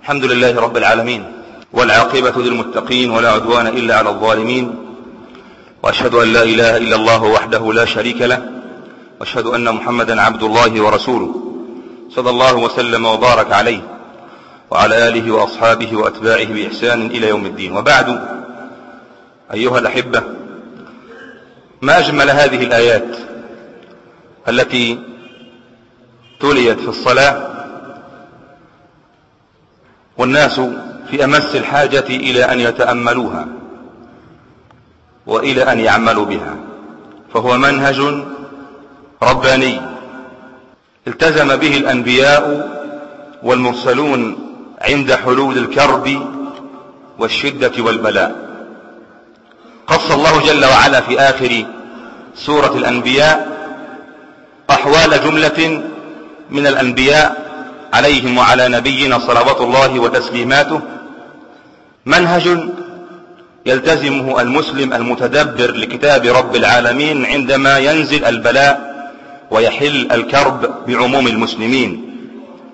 الحمد لله رب العالمين والعاقبة للمتقين ولا عدوان إلا على الظالمين وأشهد أن لا إله إلا الله وحده لا شريك له وأشهد أن محمدا عبد الله ورسوله صلى الله وسلم وبارك عليه وعلى آله وأصحابه وأتباعه بإحسان إلى يوم الدين. وبعد أيها الأحبة ما أجمل هذه الآيات التي تليت في الصلاة والناس في أمس الحاجة إلى أن يتأملوها وإلى أن يعملوا بها. فهو منهج رباني. التزم به الأنبياء والمرسلون عند حلول الكرب والشدة والبلاء. قص الله جل وعلا في آخر سورة الأنبياء أحوال جملة من الأنبياء عليهم وعلى نبينا صلوات الله وتسليماته منهج يلتزمه المسلم المتدبر لكتاب رب العالمين عندما ينزل البلاء ويحل الكرب بعموم المسلمين.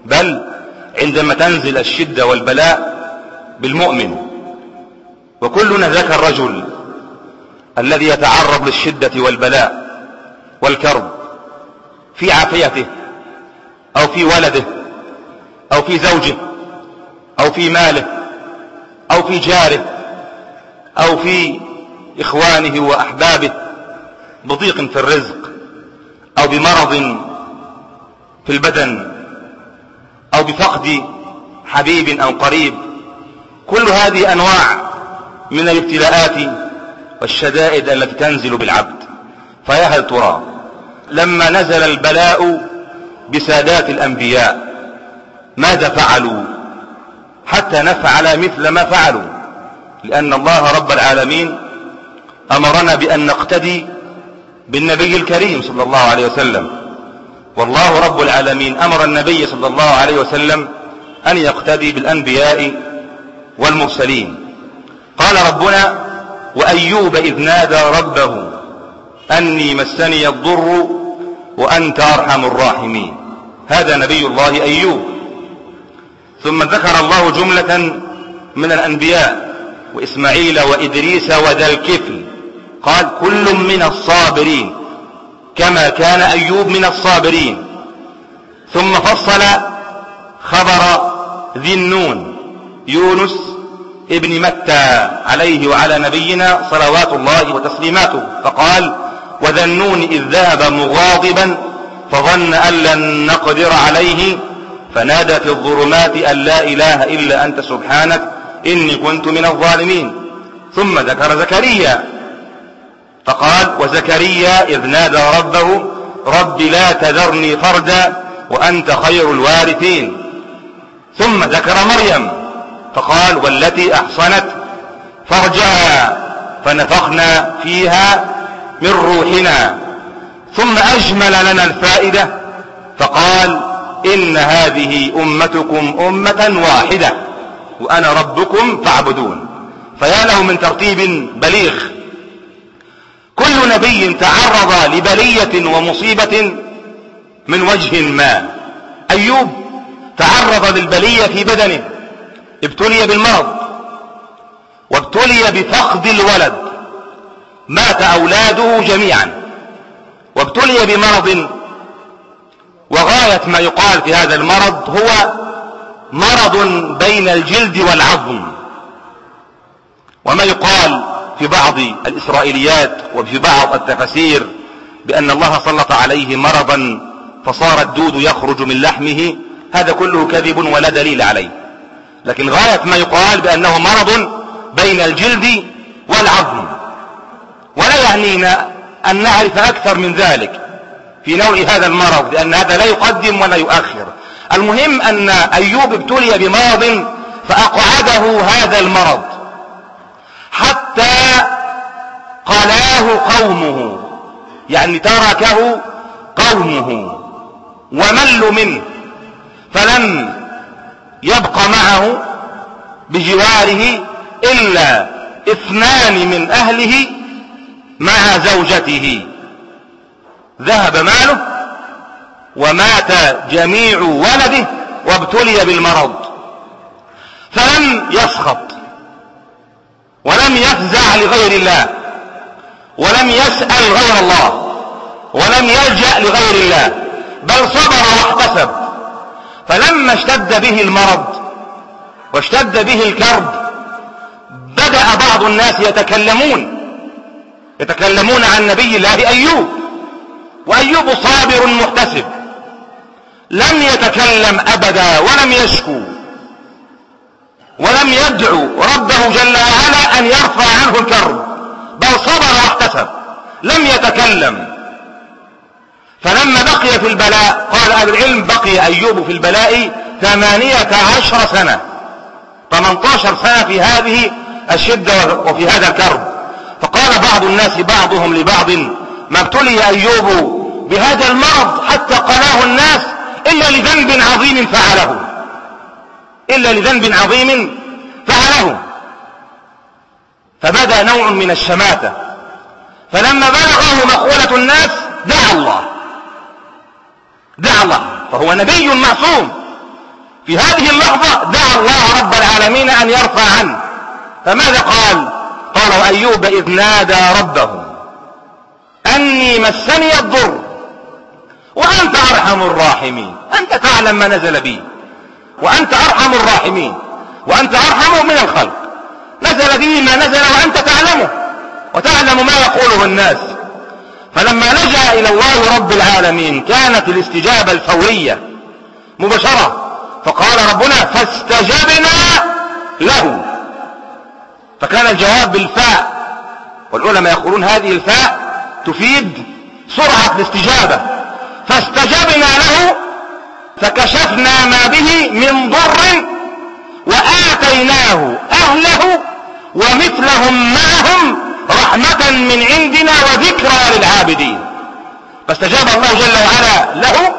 بل عندما تنزل الشدة والبلاء بالمؤمن. وكلنا ذاك الرجل الذي يتعرض للشدة والبلاء والكرب في عافيته أو في ولده. أو في زوجه أو في ماله أو في جاره أو في إخوانه وأحبابه بضيق في الرزق أو بمرض في البدن أو بفقد حبيب أو قريب. كل هذه أنواع من الابتلاءات والشدائد التي تنزل بالعبد. فيا هل ترى لما نزل البلاء بسادات الأنبياء ماذا فعلوا؟ حتى نفعل مثل ما فعلوا. لأن الله رب العالمين أمرنا بأن نقتدي بالنبي الكريم صلى الله عليه وسلم. والله رب العالمين أمر النبي صلى الله عليه وسلم أن يقتدي بالأنبياء والمرسلين. قال ربنا وأيوب إذ نادى ربه أني مسني الضر وأنت أرحم الراحمين. هذا نبي الله أيوب. ثم ذكر الله جملة من الأنبياء وإسماعيل وإدريس وذا الكفل. قال كل من الصابرين كما كان أيوب من الصابرين. ثم فصل خبر ذي النون يونس ابن متى عليه وعلى نبينا صلوات الله وتسليماته. فقال وذا النون إذ ذهب مغاضبا فظن أن لن نقدر عليه فنادى في الظلمات أن لا إله إلا أنت سبحانك إني كنت من الظالمين. ثم ذكر زكريا. فقال وزكريا إذ نادى ربه رب لا تذرني فردا وأنت خير الوارثين. ثم ذكر مريم فقال والتي أحصنت فرجها فنفخنا فيها من روحنا. ثم أجمل لنا الفائدة فقال إن هذه أمتكم أمة واحدة وأنا ربكم فاعبدون. فيا له من ترتيب بليغ. كل نبي تعرض لبلية ومصيبة من وجه ما. أيوب تعرض للبلية في بدنه ابتلي بالمرض وابتلي بفقد الولد. مات أولاده جميعا وابتلي بمرض وغاية ما يقال في هذا المرض هو مرض بين الجلد والعظم. وما يقال في بعض الإسرائيليات وفي بعض التفاسير بأن الله سلط عليه مرضا فصار الدود يخرج من لحمه هذا كله كذب ولا دليل عليه. لكن غاية ما يقال بأنه مرض بين الجلد والعظم. ولا يعنينا أن نعرف أكثر من ذلك. في نوع هذا المرض لأن هذا لا يقدم ولا يؤخر. المهم أن أيوب ابتلي بمرض فأقعده هذا المرض حتى قلاه قومه. يعني تركه قومه وملوا منه. فلم يبق معه بجواره إلا اثنان من أهله مع زوجته. ذهب ماله ومات جميع ولده وابتلي بالمرض. فلم يسخط ولم يفزع لغير الله ولم يسأل غير الله ولم يلجأ لغير الله بل صبر واحتسب. فلما اشتد به المرض واشتد به الكرب بدأ بعض الناس يتكلمون يتكلمون عن نبي الله أيوب. وأيوب صابر محتسب لم يتكلم أبدا ولم يشكو ولم يدعو ربه جل وعلا أن يرفع عنه الكرب بل صبر واحتسب لم يتكلم. فلما بقي في البلاء قال أهل العلم بقي أيوب في البلاء ثمانية عشر سنة. 18 سنة في هذه الشدة وفي هذا الكرب. فقال بعض الناس بعضهم لبعض ما ابتلي أيوب بهذا المرض حتى قناه الناس إلا لذنب عظيم فعله. إلا لذنب عظيم فعله. فبدا نوع من الشماتة. فلما بلغه مقولة الناس دعا الله. دعا الله. فهو نبي معصوم. في هذه اللحظة دعا الله رب العالمين أن يرفع عنه. فماذا قال؟ قال أيوب إذ نادى ربه أني مسني الضر. وأنت أرحم الراحمين. أنت تعلم ما نزل بي. وأنت أرحم الراحمين. وأنت أرحم من الخلق. نزل به ما نزل وأنت تعلمه. وتعلم ما يقوله الناس. فلما لجأ إلى الله رب العالمين كانت الاستجابة الفورية مباشرة فقال ربنا فاستجبنا له. فكان الجواب بالفاء. والعلماء يقولون هذه الفاء تفيد سرعة الاستجابة. فاستجبنا له فكشفنا ما به من ضر وآتيناه أهله ومثلهم معهم رحمة من عندنا وذكرى للعابدين. فاستجاب الله جل وعلا له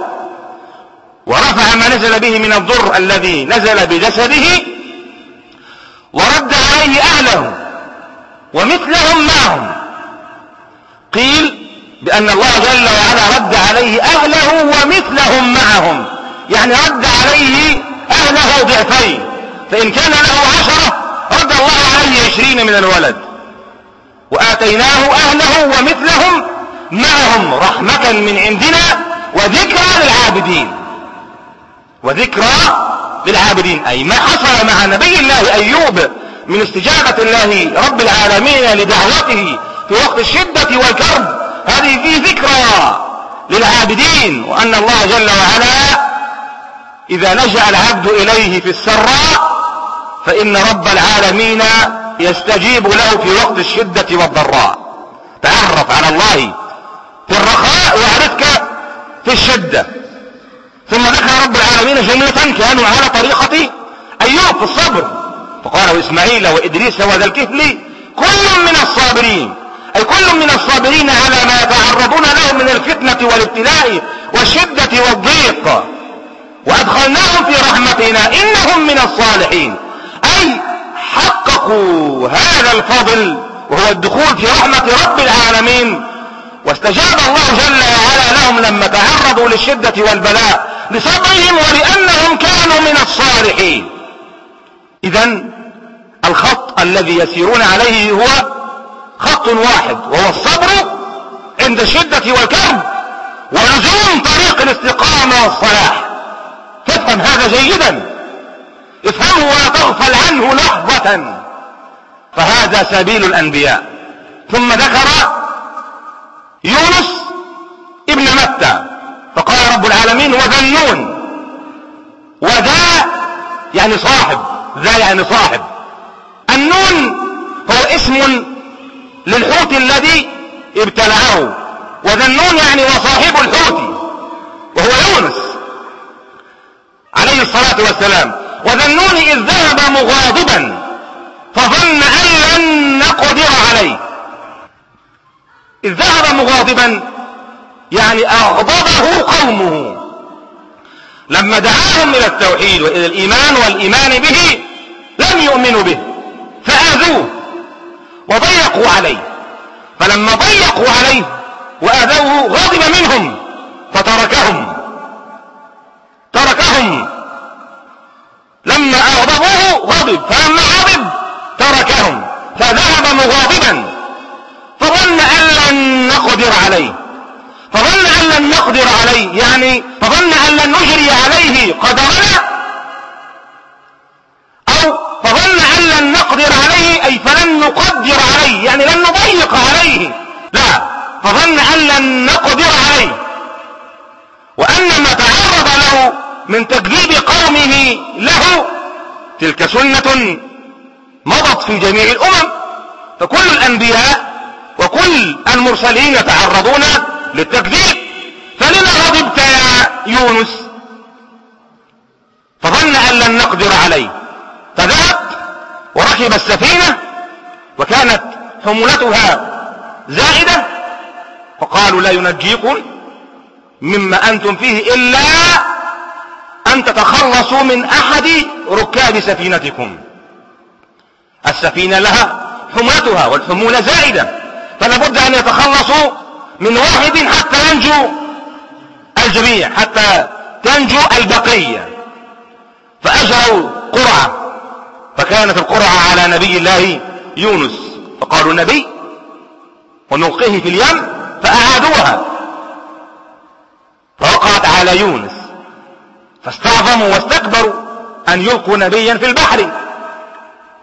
ورفع ما نزل به من الضر الذي نزل بجسده ورد عليه أهله ومثلهم معهم. قيل بأن الله جل وعلا رد عليه أهله ومثلهم معهم. يعني رد عليه أهله ضعفين. فإن كان له عشرة رد الله عليه عشرين من الولد. وآتيناه أهله ومثلهم معهم رحمة من عندنا وذكرى للعابدين. وذكرى للعابدين. أي ما حصل مع نبي الله أيوب من استجابة الله رب العالمين لدعوته في وقت الشدة والكرب. هذه فيه ذكرى للعابدين وأن الله جل وعلا إذا لجأ العبد إليه في السراء فإن رب العالمين يستجيب له في وقت الشدة والضراء. تعرف على الله في الرخاء وعرفك في الشدة. ثم ذكر رب العالمين جملة كانوا على طريقة أيوب في الصبر. فقال إسماعيل وإدريس وذا الكفل كل من الصابرين أي كل من الصابرين على ما يتعرضون له من الفتنة والابتلاء والشدة والضيق. وأدخلناهم في رحمتنا إنهم من الصالحين. أي حققوا هذا الفضل وهو الدخول في رحمة رب العالمين. واستجاب الله جل وعلا لهم لما تعرضوا للشدة والبلاء لصبرهم ولأنهم كانوا من الصالحين. إذا الخط الذي يسيرون عليه هو خط واحد وهو الصبر عند الشدة والكرب ولزوم طريق الاستقامة والصلاح. تفهم هذا جيدا. افهمه ولا تغفل عنه لحظة. فهذا سبيل الأنبياء. ثم ذكر يونس ابن متى فقال رب العالمين وذنون. وذا يعني صاحب ذا يعني صاحب. النون هو اسم للحوت الذي ابتلعه. وذنون يعني وصاحب الحوت وهو يونس عليه الصلاة والسلام. وذنون إذ ذهب مغاضبا فظن أن لن نقدر عليه. إذ ذهب مغاضبا يعني أغضبه قومه. لما دعاهم إلى التوحيد وإلى الإيمان والإيمان به لم يؤمنوا به فآذوه. وضيقوا عليه. فلما ضيقوا عليه وآذوه غضب منهم فتركهم. تركهم. لما أغضبوه غضب. غضب فلما غضب تركهم. فذهب مغاضبا. فظن أن لن نقدر عليه. فظن أن لن نقدر عليه. يعني فظن أن لن نجري عليه قدرنا. نقدر عليه أي فلن نقدر عليه يعني لن نضيق عليه. لا فظن أن لن نقدر عليه. وأن ما تعرض له من تكذيب قومه له تلك سنة مضت في جميع الأمم. فكل الأنبياء وكل المرسلين يتعرضون للتكذيب. فلما غضبت يا يونس؟ فظن أن لن نقدر عليه. فذهب وركب السفينة وكانت حمولتها زائدة فقالوا لا ينجيكم مما أنتم فيه إلا أن تتخلصوا من أحد ركاب سفينتكم. السفينة لها حمولتها والحمولة زائدة فلا بد أن يتخلصوا من واحد حتى ينجو الجميع حتى تنجو البقية. فأجروا قرعة. فكانت القرعة على نبي الله يونس. فقالوا نبي ونلقيه في اليم فأعادوها. فوقعت على يونس. فاستعظموا واستكبروا أن يلقوا نبيا في البحر.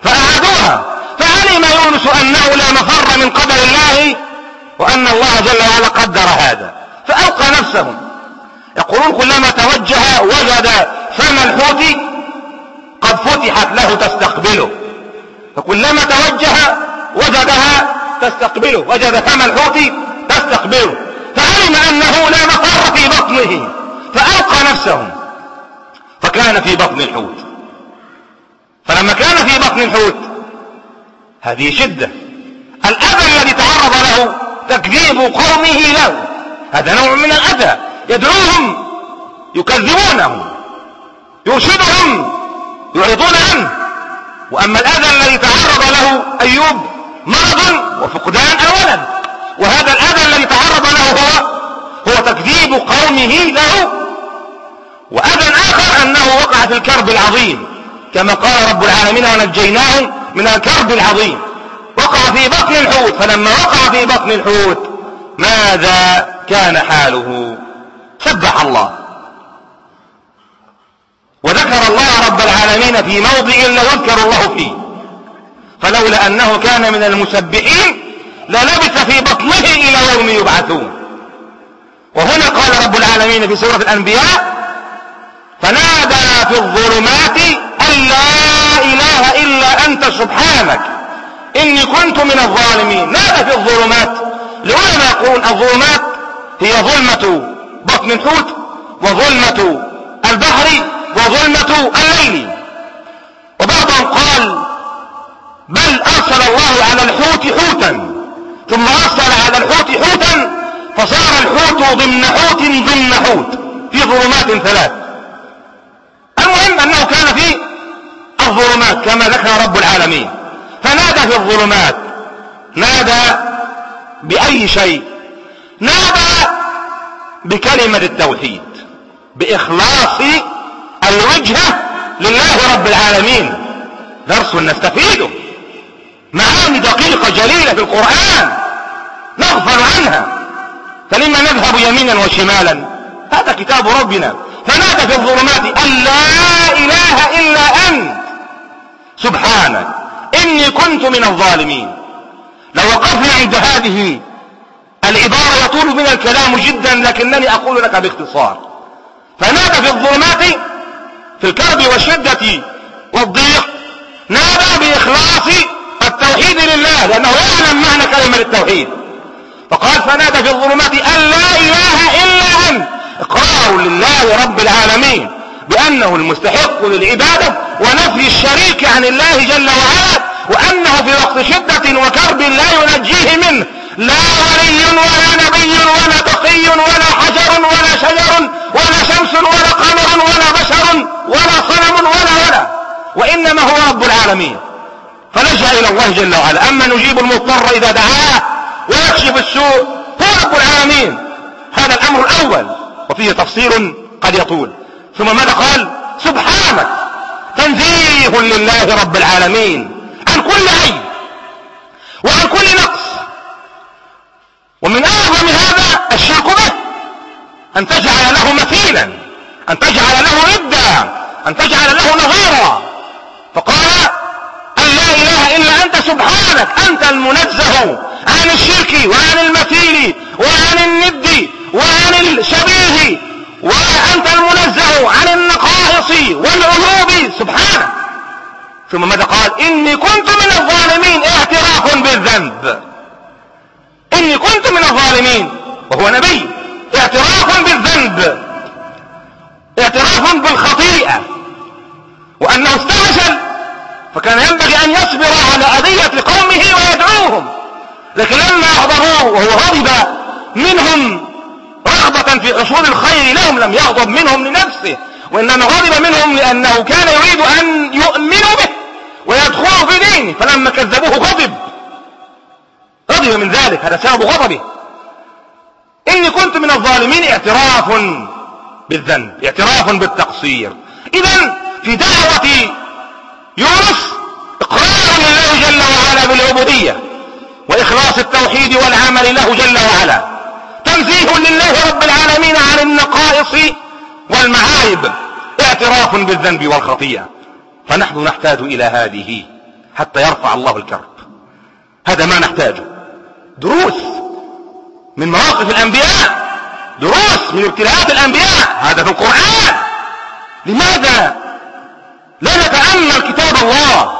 فأعادوها. فعلم يونس أنه لا مفر من قدر الله وأن الله جل وعلا قدر هذا. فألقى نفسه. يقولون كلما توجه وجد فم الحوت قد فتحت له تستقبله. فكلما توجه وجدها تستقبله. وجد فم الحوت تستقبله. فعلم أنه لا مفر في بطنه. فألقى نفسه. فكان في بطن الحوت. فلما كان في بطن الحوت هذه شدة. الأذى الذي تعرض له تكذيب قومه له. هذا نوع من الأذى. يدعوهم يكذبونه يرشدهم يعرضون عنه. وأما الأذى الذي تعرض له أيوب مرض وفقدان الولد. وهذا الأذى الذي تعرض له هو هو تكذيب قومه له. وأذى آخر أنه وقع في الكرب العظيم. كما قال رب العالمين ونجيناه من الكرب العظيم. وقع في بطن الحوت. فلما وقع في بطن الحوت ماذا كان حاله سبح الله وذكر الله العالمين في موضع لا يذكر الله فيه. فلولا أنه كان من المسبحين للبث في بطنه إلى يوم يبعثون. وهنا قال رب العالمين في سورة الأنبياء فنادى في الظلمات أن لا إله إلا أنت سبحانك. إني كنت من الظالمين. نادى في الظلمات. لولا يقول الظلمات؟ هي ظلمة بطن الحوت وظلمة البحر وظلمة الليل. وبعضهم قال بل أرسل الله على الحوت حوتا ثم أرسل على الحوت حوتا فصار الحوت ضمن حوت ضمن حوت في ظلمات ثلاث. المهم أنه كان في الظلمات كما ذكر رب العالمين. فنادى في الظلمات نادى بأي شيء؟ نادى بكلمة التوحيد بإخلاص الوجهة لله رب العالمين. درس نستفيده. معاني دقيقة جليلة في القرآن. نغفل عنها. فلما نذهب يمينا وشمالا هذا كتاب ربنا. فنادى في الظلمات أن لا إله إلا أنت. سبحانك إني كنت من الظالمين. لو وقفنا عند هذه العبارة يطول من الكلام جدا لكنني أقول لك باختصار. فنادى في الظلمات في الكرب والشدة والضيق نادى بإخلاص التوحيد لله لأنه يعلم معنى كلمة التوحيد. فقال فنادى في الظلمات أن لا إله إلا أنت. إقرار لله رب العالمين بأنه المستحق للعبادة ونفي الشريك عن الله جل وعلا وأنه في وقت شدة وكرب لا ينجيه منه. لا ولي ولا نبي ولا تقي ولا حجر ولا شجر ولا شمس ولا قمر ولا بشر ولا صنم ولا ولا وإنما هو رب العالمين. فلجأ إلى الله جل وعلا. أما نجيب المضطر إذا دعاه ويكشف السوء هو رب العالمين. هذا الأمر الأول وفيه تفصيل قد يطول. ثم ماذا قال؟ سبحانك تنزيه لله رب العالمين. عن كل عيب وعن كل نقص. ومن أعظم هذا الشرك أن تجعل له مثيلا أن تجعل له ردا أن تجعل له نظيرا. فقال أن لا إله إلا أنت سبحانك أنت المنزه عن الشرك وعن المثيل وعن الند وعن الشبيه وأنت المنزه عن النقائص والعيوب. سبحانه ثم ماذا قال؟ إني كنت من الظالمين. اعتراف بالذنب. إني كنت من الظالمين. وهو نبي. اعتراف بالذنب اعتراف بالخطيئة وأنه استعجل فكان ينبغي أن يصبر على أذية قومه ويدعوهم لكن لما أحضروه وهو غضب منهم رغبة في حصول الخير لهم لم يغضب منهم لنفسه وإنما غضب منهم لأنه كان يريد أن يؤمنوا به ويدخلوا في دينه فلما كذبوه غضب. غضب من ذلك هذا سبب غضبه. إني كنت من الظالمين اعتراف بالذنب اعتراف بالتقصير. إذا في دعوة يونس إقرار لله جل وعلا بالعبودية وإخلاص التوحيد والعمل له جل وعلا. تنزيه لله رب العالمين عن النقائص والمعايب. اعتراف بالذنب والخطيئة. فنحن نحتاج إلى هذه حتى يرفع الله الكرب. هذا ما نحتاجه. دروس. من مواقف الأنبياء. دروس من ابتلاءات الأنبياء. هذا في القرآن. لماذا لا نتأمل كتاب الله؟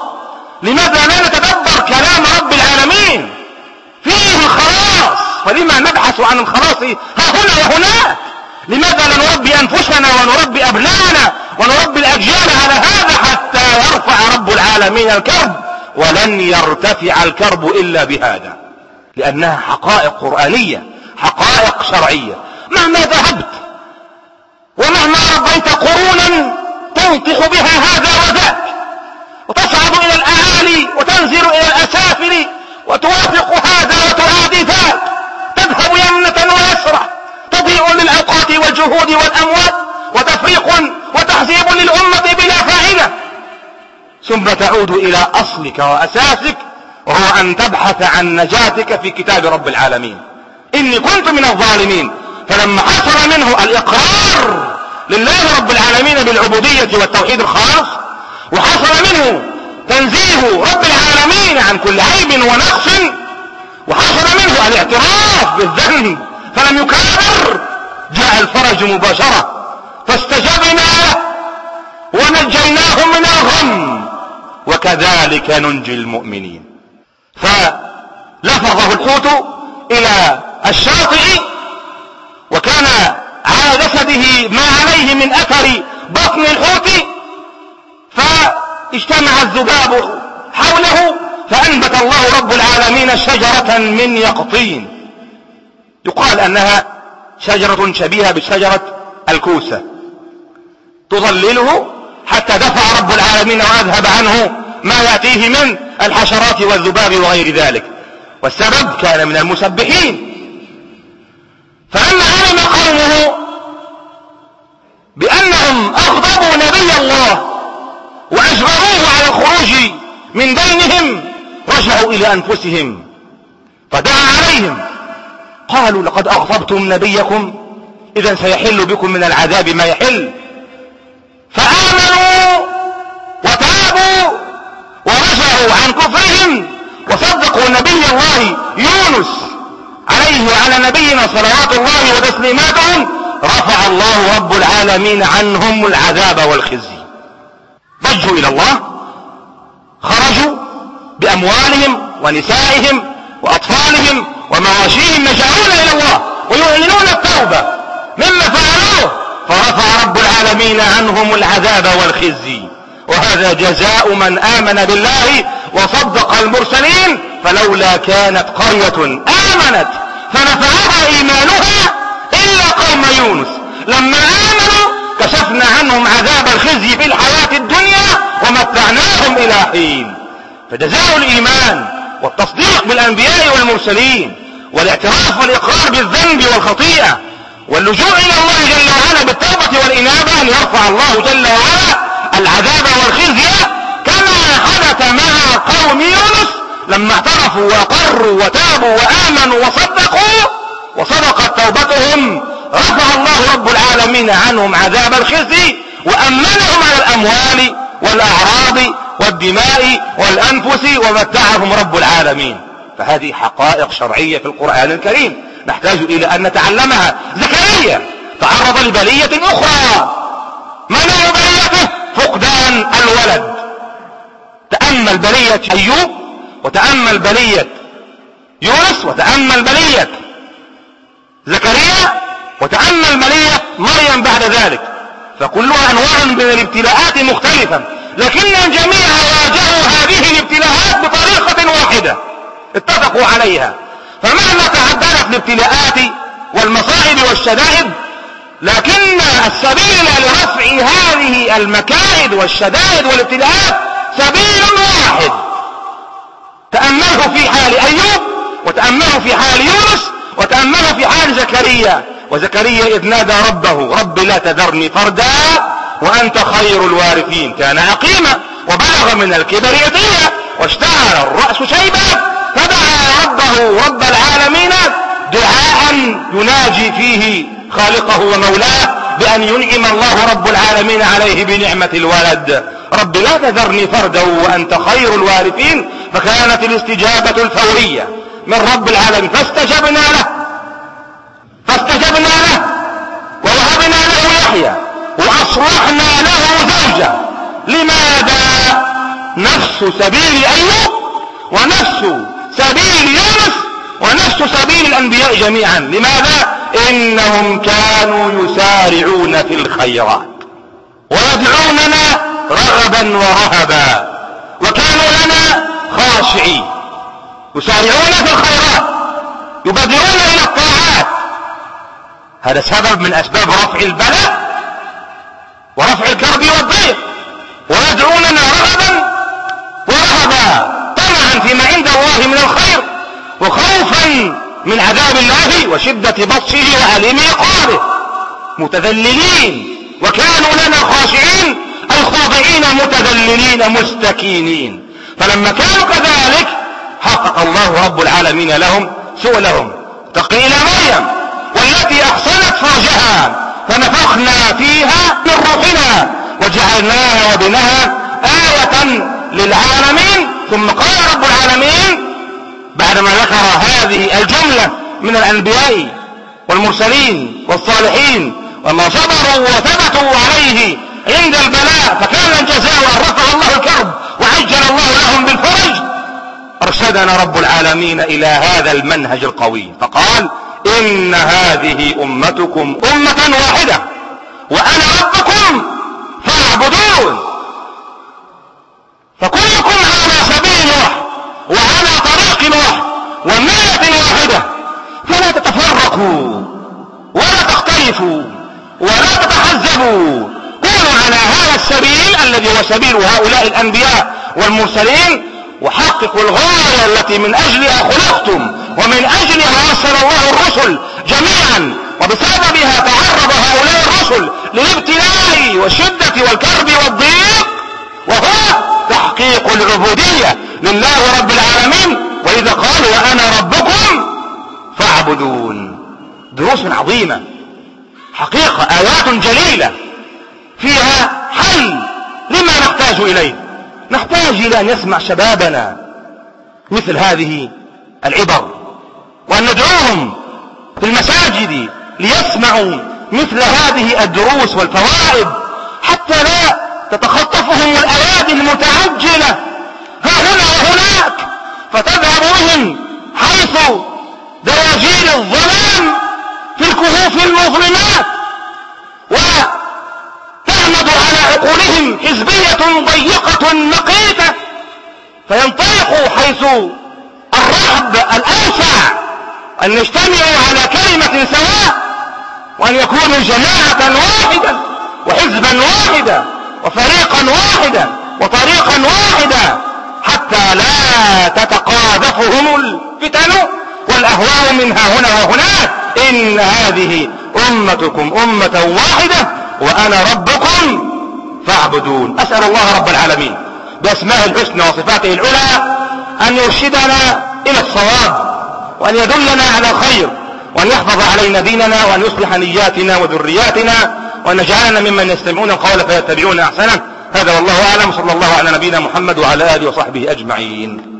لماذا لا نتدبر كلام رب العالمين؟ فيه الخلاص. فلما نبحث عن الخلاص ها هنا وهناك؟ لماذا لا نربي أنفسنا ونربي أبنائنا ونربي الأجيال على هذا حتى يرفع رب العالمين الكرب؟ ولن يرتفع الكرب إلا بهذا. لأنها حقائق قرآنية حقائق شرعية. مهما ذهبت ومهما ربيت قرونا تنطح بها هذا وذاك وتصعد إلى الأعالي وتنزل إلى الأسافل وتوافق هذا وتعادي ذاك. تذهب يمنة ويسرى تضيء للأوقات والجهود والأموات وتفريق وتحزيب للأمة بلا فائدة. ثم تعود إلى أصلك وأساسك وهو أن تبحث عن نجاتك في كتاب رب العالمين. إني كنت من الظالمين. فلما حصل منه الإقرار لله رب العالمين بالعبودية والتوحيد الخاص وحصل منه تنزيه رب العالمين عن كل عيب ونقص وحصل منه الاعتراف بالذنب فلم يكرر جاء الفرج مباشرة فاستجبنا له ونجيناه من الغم وكذلك ننجي المؤمنين. فلفظه الحوت إلى الشاطئ وكان على جسده ما عليه من أثر بطن الحوت فاجتمع الذباب حوله فأنبت الله رب العالمين شجرة من يقطين. يقال أنها شجرة شبيهة بشجرة الكوسة. تظلله حتى دفع رب العالمين وأذهب عنه ما يأتيه من الحشرات والذباب وغير ذلك. والسبب كان من المسبحين. فلما علم قومه بأنهم أغضبوا نبي الله وأجبروه على الخروج من بينهم رجعوا إلى أنفسهم. فدعا عليهم. قالوا لقد أغضبتم نبيكم إذا سيحل بكم من العذاب ما يحل. فآمنوا وتابوا ورجعوا عن كفرهم وصدقوا نبي الله يونس عليه وعلى نبينا صلوات الله وتسليماته رفع الله رب العالمين عنهم العذاب والخزي. ضجوا إلى الله خرجوا بأموالهم ونسائهم وأطفالهم ومواشيهم يجعلون إلى الله ويعلنون التوبة. مما فعلوه فرفع رب العالمين عنهم العذاب والخزي. وهذا جزاء من آمن بالله وصدق المرسلين فلولا كانت قرية آمنت فنفعها إيمانها إلا قوم يونس. لما آمنوا كشفنا عنهم عذاب الخزي في الحياة الدنيا ومتعناهم إلى حين. فجزاء الإيمان والتصديق بالأنبياء والمرسلين والاعتراف والإقرار بالذنب والخطيئة واللجوء إلى الله جل وعلا بالتوبة والإنابة أن يرفع الله جل وعلا العذاب والخزي كما حدث مع قوم يونس لما اعترفوا وأقروا وتابوا وآمنوا وصدقوا وصدقت توبتهم رفع الله رب العالمين عنهم عذاب الخزي وأمنهم على الأموال والأعراض والدماء والأنفس ومتعهم رب العالمين. فهذه حقائق شرعية في القرآن الكريم. نحتاج إلى أن نتعلمها. زكريا تعرض لبلية أخرى. ما نوع بليته؟ فقدان الولد. تأمل بلية أيوب وتأمل بلية يونس وتأمل بلية زكريا وتأمل بلية مريم بعد ذلك. فكلها أنواع من الابتلاءات مختلفة لكن الجميع واجهوا هذه الابتلاءات بطريقة واحدة اتفقوا عليها. فمهما تعددت الابتلاءات والمصائب والشدائد لكن السبيل لرفع هذه المكائد والشدائد والابتلاءات سبيل واحد. تأمله في حال أيوب وتأمله في حال يونس وتأمله في حال زكريا. وزكريا إذ نادى ربه رب لا تذرني فردا وأنت خير الوارثين. كان عقيما وبلغ من الكبر يتيما واشتعل الرأس شيبا. فدعا ربه رب العالمين دعاء يناجي فيه خالقه ومولاه بأن ينعم الله رب العالمين عليه بنعمة الولد. رب لا تذرني فردا وأنت خير الوارثين. فكانت الاستجابة الفورية من رب العالمين. فاستجبنا له. فاستجبنا له. ووهبنا له يحيى. وأصلحنا له زوجة. لماذا نفس سبيل أيوب ونفس سبيل يونس ونفس سبيل الأنبياء جميعا؟ لماذا؟ إنهم كانوا يسارعون في الخيرات. ويدعوننا رغبا ورهبا. لنا خاشعين. يسارعون في الخيرات. يبادرون إلى الطاعات. هذا سبب من أسباب رفع البلاء ورفع الكرب والضيق. ويدعوننا رغبا ورهبا فيما عند الله من الخير. وخوفا من عذاب الله وشدة بطشه وأليم عقابه. متذللين. وكانوا لنا خاشعين. الخاضعين متذللين مستكينين. فلما كانوا كذلك حقق الله رب العالمين لهم سؤلهم تقي إلى مريم والتي أحصنت فرجها فنفخنا فيها من روحنا وجعلناها وبنها آية للعالمين. ثم قال رب العالمين بعدما ذكر هذه الجملة من الأنبياء والمرسلين والصالحين وما صبروا وثبتوا عليه عند البلاء فكان الجزاء أن رفع الله الكرب وعجل الله لهم بالفرج أرشدنا رب العالمين إلى هذا المنهج القوي. فقال إن هذه أمتكم أمة واحدة وأنا ربكم فاعبدون. فكلكم على سبيل واحد وعلى طريق واحد وملة واحدة. فلا تتفرقوا ولا تختلفوا ولا تتحزبوا. كونوا على هذا السبيل الذي هو سبيل هؤلاء الأنبياء والمرسلين وحققوا الغاية التي من أجلها خلقتم ومن أجلها أرسل الله الرسل جميعا. وبسببها تعرض هؤلاء الرسل للابتلاء والشدة والكرب والضيق. وهو تحقيق العبودية لله رب العالمين. وإذا قال وأنا ربكم فاعبدون. دروس عظيمة. حقيقة آيات جليلة. فيها حل لما نحتاج إليه. نحتاج إلى أن يسمع شبابنا مثل هذه العبر وأن ندعوهم في المساجد ليسمعوا مثل هذه الدروس والفوائد حتى لا تتخطفهم الأيادي المتعجلة. ها هنا وهناك. فتذهب بهم حيث دواجيل الظلام في الكهوف المظلمات. وتعمد على عقولهم حزبية ضيقة نقيتة فينطلقوا حيث الرعب الأوسع أن يجتمعوا على كلمة سواء وأن يكونوا جماعة واحدة وحزبا واحدا وفريقا واحدا وطريقا واحدا حتى لا تتقاذفهم الفتن والأهواء منها هنا وهناك. إن هذه أمتكم أمة واحدة. وأنا ربكم فاعبدون. أسأل الله رب العالمين بأسماء الحسنى وصفاته العلى أن يرشدنا إلى الصواب وأن يدلنا على الخير وأن يحفظ علينا ديننا وأن يصلح نياتنا وذرياتنا وأن يجعلنا ممن يستمعون القول فيتبعون أحسنه. هذا والله أعلم صلى الله على نبينا محمد وعلى آله وصحبه أجمعين.